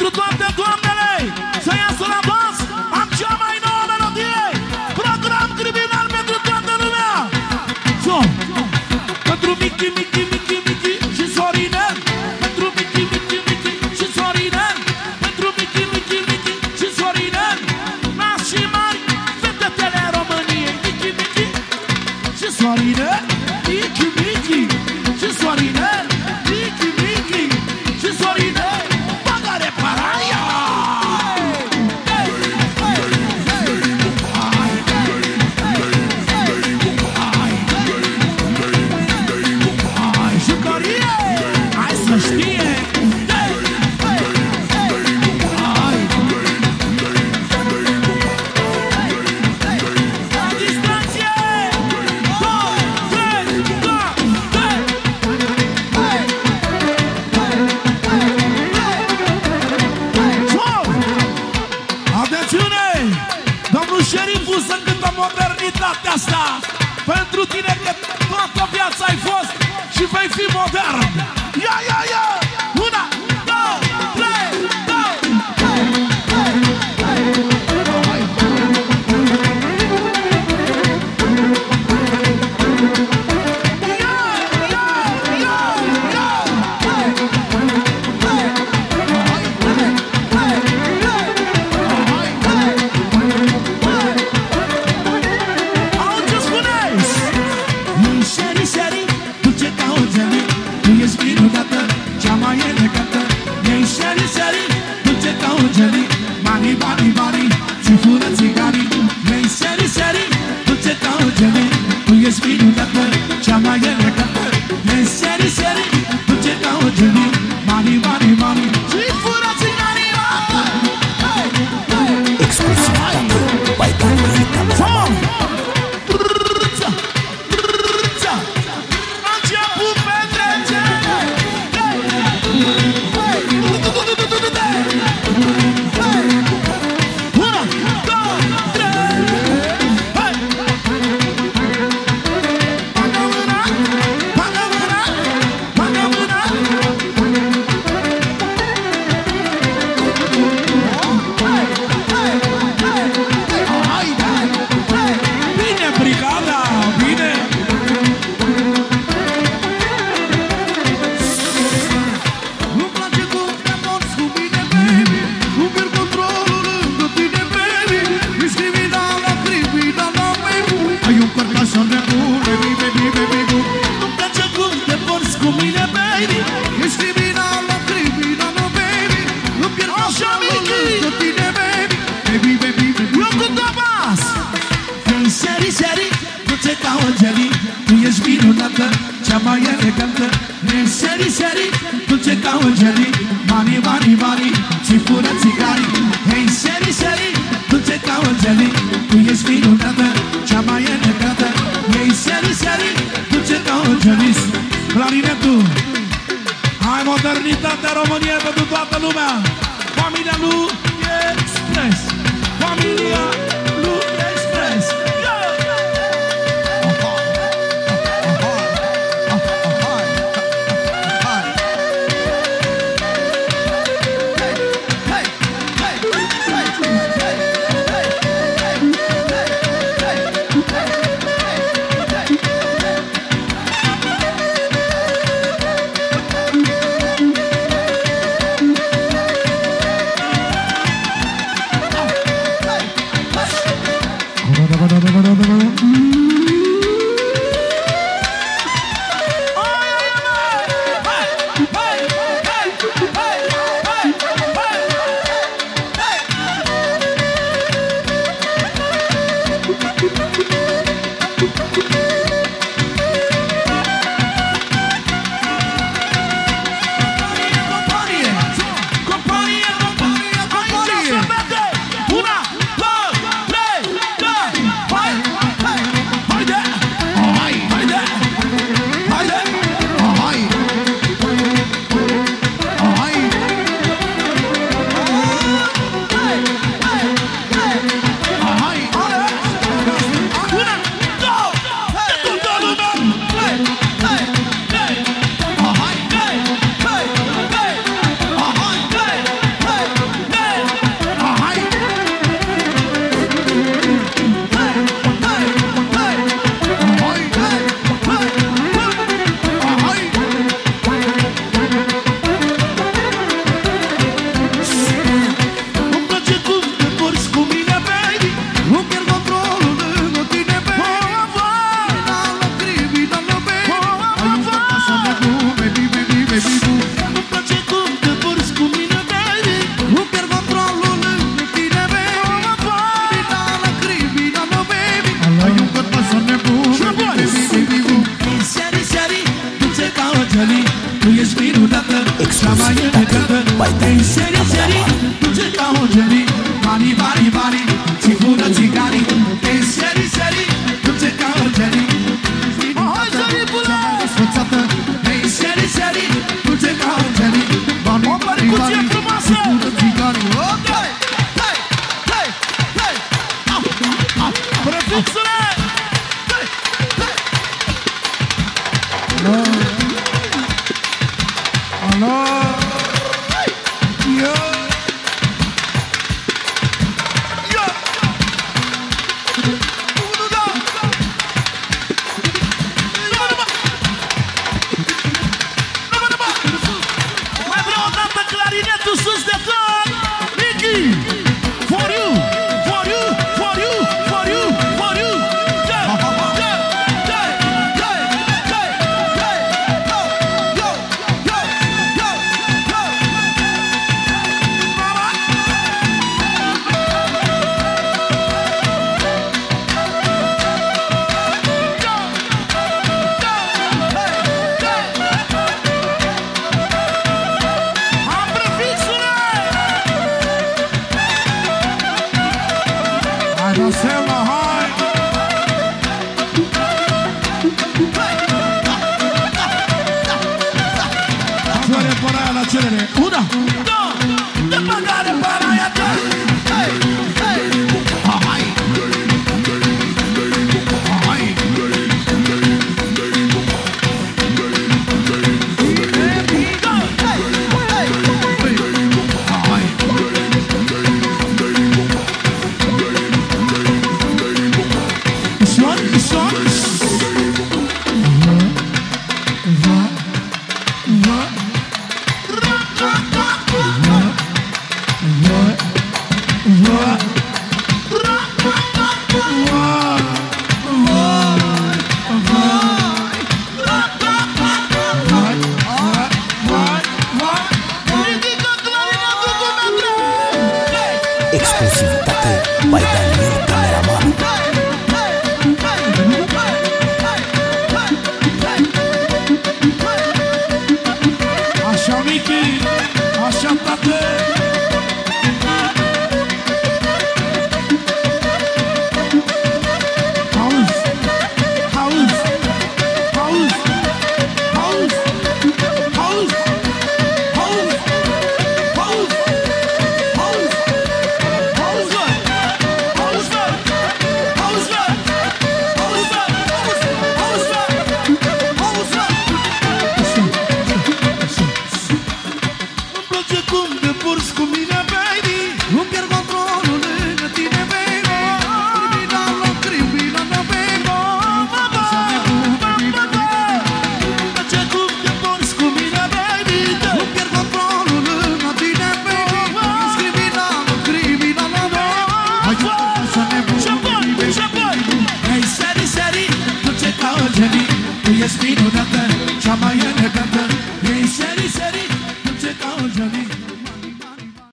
dentro do bem-vindo moderno. ca o gelii Tu ești minunată, cea mai elegantă. Ne seri, dulce ca o gelii Mani, mani, mani, ți fură țigari Hei, seri, seri, dulce ca o gelii Tu ești minunată, cea mai elegantă. Hei, seri, seri, dulce ca o gelii Clarinetul Hai modernitatea României pentru toată lumea. Familia lui Express Familia Angelii Tu ești minunată, cea mai elegată Te seri, seri, duce ca Angelii Bani, bani, bani, ți bună țiganii. la cerere. Una, dos, de pagare para allá.